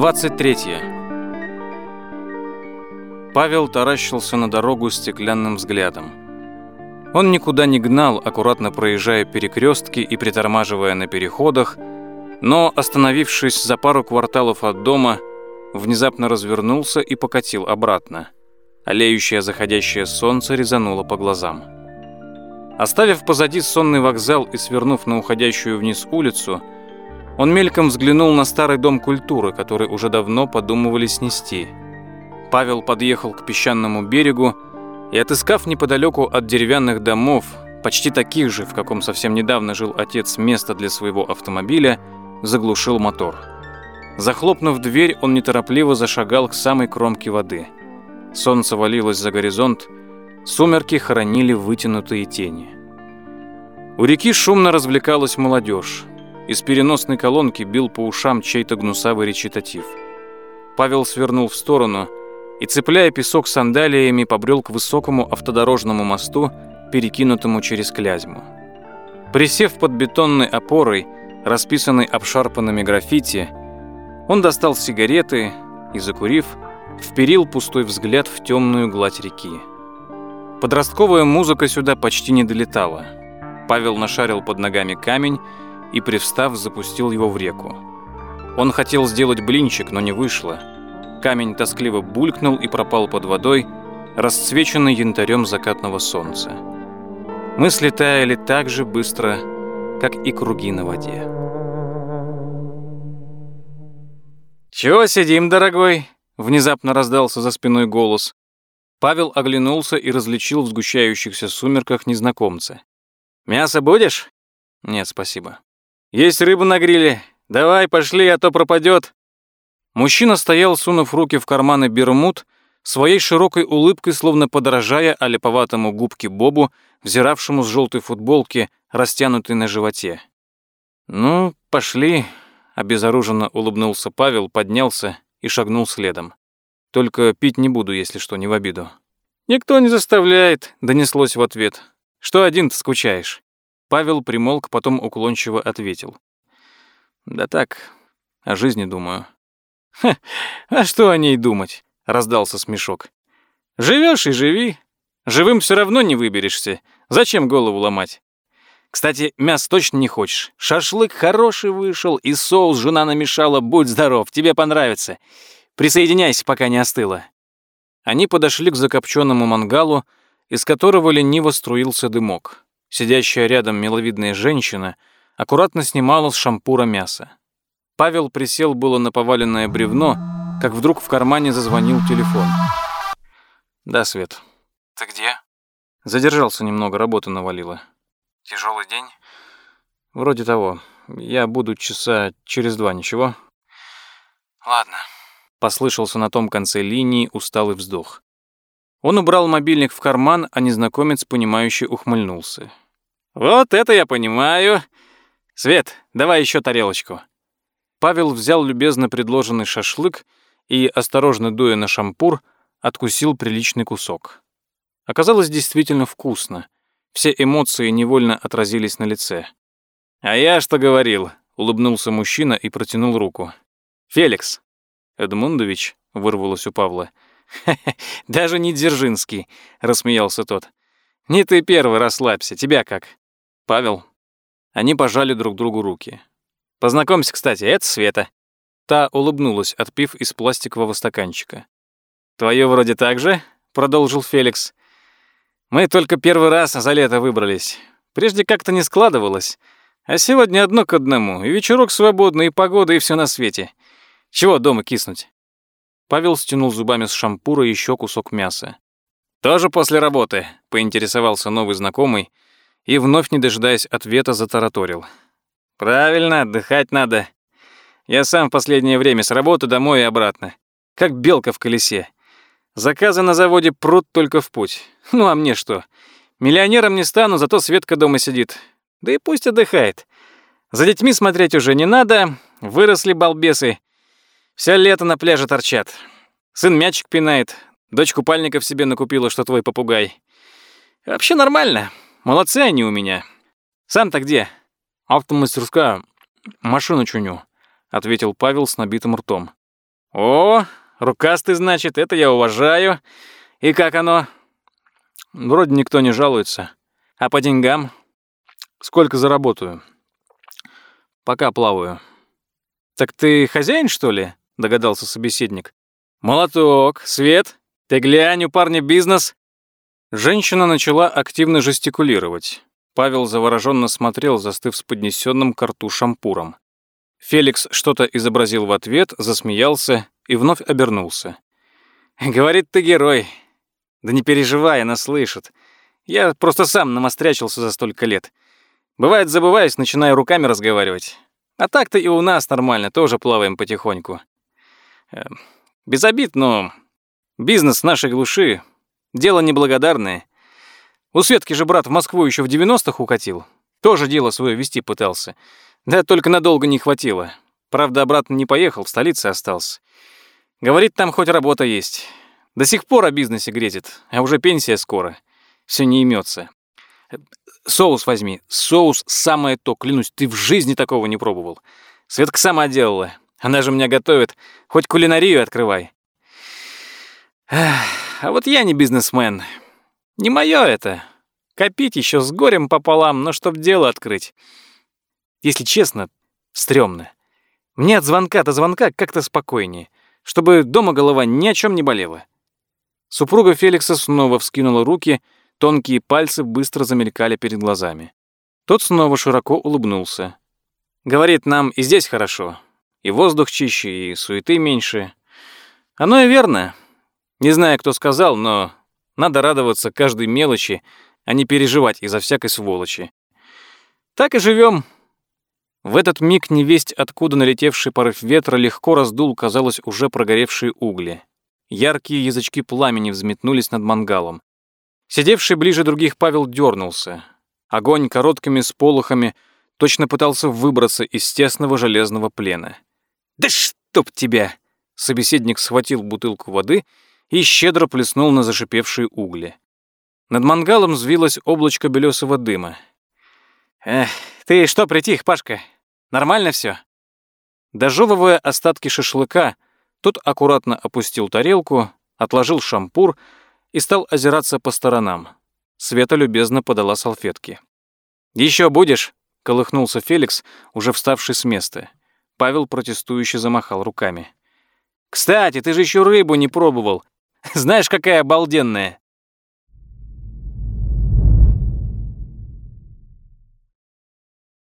23. Павел таращился на дорогу стеклянным взглядом. Он никуда не гнал, аккуратно проезжая перекрестки и притормаживая на переходах, но, остановившись за пару кварталов от дома, внезапно развернулся и покатил обратно. Олеющее заходящее солнце резануло по глазам. Оставив позади сонный вокзал и свернув на уходящую вниз улицу, он мельком взглянул на старый дом культуры, который уже давно подумывали снести. Павел подъехал к песчаному берегу и, отыскав неподалеку от деревянных домов, почти таких же, в каком совсем недавно жил отец, место для своего автомобиля, заглушил мотор. Захлопнув дверь, он неторопливо зашагал к самой кромке воды. Солнце валилось за горизонт, сумерки хоронили вытянутые тени. У реки шумно развлекалась молодежь. Из переносной колонки бил по ушам чей-то гнусавый речитатив. Павел свернул в сторону и, цепляя песок сандалиями, побрел к высокому автодорожному мосту, перекинутому через Клязьму. Присев под бетонной опорой, расписанной обшарпанными граффити, он достал сигареты и, закурив, вперил пустой взгляд в темную гладь реки. Подростковая музыка сюда почти не долетала. Павел нашарил под ногами камень и, привстав, запустил его в реку. Он хотел сделать блинчик, но не вышло. Камень тоскливо булькнул и пропал под водой, расцвеченный янтарем закатного солнца. Мысли таяли так же быстро, как и круги на воде. «Чего сидим, дорогой?» — внезапно раздался за спиной голос. Павел оглянулся и различил в сгущающихся сумерках незнакомца. «Мясо будешь?» «Нет, спасибо». «Есть рыба на гриле. Давай, пошли, а то пропадет». Мужчина стоял, сунув руки в карманы бермуд, своей широкой улыбкой, словно подражая олиповатому губке Бобу, взиравшему с желтой футболки, растянутой на животе. «Ну, пошли», — обезоруженно улыбнулся Павел, поднялся и шагнул следом. «Только пить не буду, если что, не в обиду». «Никто не заставляет», — донеслось в ответ. «Что один-то скучаешь?» Павел примолк, потом уклончиво ответил. «Да так, о жизни думаю». «Ха, а что о ней думать?» — раздался смешок. «Живешь и живи. Живым все равно не выберешься. Зачем голову ломать? Кстати, мясо точно не хочешь. Шашлык хороший вышел, и соус жена намешала. Будь здоров, тебе понравится. Присоединяйся, пока не остыло». Они подошли к закопченному мангалу, из которого лениво струился дымок. Сидящая рядом миловидная женщина аккуратно снимала с шампура мясо. Павел присел было на поваленное бревно, как вдруг в кармане зазвонил телефон. «Да, Свет». «Ты где?» Задержался немного, работа навалила. «Тяжелый день?» «Вроде того. Я буду часа через два, ничего?» «Ладно». Послышался на том конце линии усталый вздох. Он убрал мобильник в карман, а незнакомец, понимающе ухмыльнулся. «Вот это я понимаю. Свет, давай еще тарелочку». Павел взял любезно предложенный шашлык и, осторожно дуя на шампур, откусил приличный кусок. Оказалось действительно вкусно. Все эмоции невольно отразились на лице. «А я что говорил?» — улыбнулся мужчина и протянул руку. «Феликс». «Эдмундович», — вырвалось у Павла, — даже не Дзержинский», — рассмеялся тот. «Не ты первый, расслабься. Тебя как?» «Павел». Они пожали друг другу руки. «Познакомься, кстати, это Света». Та улыбнулась, отпив из пластикового стаканчика. «Твое вроде так же?» — продолжил Феликс. «Мы только первый раз за лето выбрались. Прежде как-то не складывалось. А сегодня одно к одному. И вечерок свободный, и погода, и все на свете. Чего дома киснуть?» Павел стянул зубами с шампура еще кусок мяса. «Тоже после работы?» — поинтересовался новый знакомый и, вновь не дожидаясь ответа, затараторил. «Правильно, отдыхать надо. Я сам в последнее время с работы домой и обратно. Как белка в колесе. Заказы на заводе прут только в путь. Ну а мне что? Миллионером не стану, зато Светка дома сидит. Да и пусть отдыхает. За детьми смотреть уже не надо, выросли балбесы. Все лето на пляже торчат. Сын мячик пинает, дочь купальников себе накупила, что твой попугай. Вообще нормально. Молодцы они у меня. Сам-то где? Автомастерская. Машину чуню, ответил Павел с набитым ртом. О, рукастый, значит, это я уважаю. И как оно? Вроде никто не жалуется. А по деньгам? Сколько заработаю? Пока плаваю. Так ты хозяин, что ли? Догадался собеседник. Молоток, Свет, ты глянь, у парня бизнес. Женщина начала активно жестикулировать. Павел завороженно смотрел, застыв с поднесенным к рту шампуром. Феликс что-то изобразил в ответ, засмеялся и вновь обернулся. «Говорит, ты герой. Да не переживай, она слышит. Я просто сам намострячился за столько лет. Бывает, забываюсь, начинаю руками разговаривать. А так-то и у нас нормально, тоже плаваем потихоньку. Эм, без обид, но бизнес нашей глуши — дело неблагодарное. У Светки же брат в Москву еще в 90-х укатил. Тоже дело свое вести пытался. Да только надолго не хватило. Правда, обратно не поехал, в столице остался. Говорит, там хоть работа есть. До сих пор о бизнесе грезит, а уже пенсия скоро. Все не имется. Соус возьми. Соус самое то, клянусь, ты в жизни такого не пробовал. Светка сама делала. Она же меня готовит. Хоть кулинарию открывай. А вот я не бизнесмен. Не мое это. Копить еще с горем пополам, но чтоб дело открыть. Если честно, стрёмно. Мне от звонка до звонка как-то спокойнее, чтобы дома голова ни о чем не болела. Супруга Феликса снова вскинула руки, тонкие пальцы быстро замелькали перед глазами. Тот снова широко улыбнулся. «Говорит, нам и здесь хорошо. И воздух чище, и суеты меньше. Оно и верно. Не знаю, кто сказал, но надо радоваться каждой мелочи, а не переживать из-за всякой сволочи. Так и живем. В этот миг невесть, откуда налетевший порыв ветра легко раздул, казалось, уже прогоревшие угли. Яркие язычки пламени взметнулись над мангалом. Сидевший ближе других Павел дернулся. Огонь короткими сполохами точно пытался выбраться из тесного железного плена. «Да чтоб тебя!» Собеседник схватил бутылку воды и щедро плеснул на зашипевшие угли. Над мангалом взвилось облачко белесого дыма. «Эх, ты что притих, Пашка? Нормально все? Дожевывая остатки шашлыка, тот аккуратно опустил тарелку, отложил шампур и стал озираться по сторонам. Света любезно подала салфетки. Еще будешь?» — колыхнулся Феликс, уже вставший с места. Павел протестующе замахал руками. «Кстати, ты же еще рыбу не пробовал. Знаешь, какая обалденная!»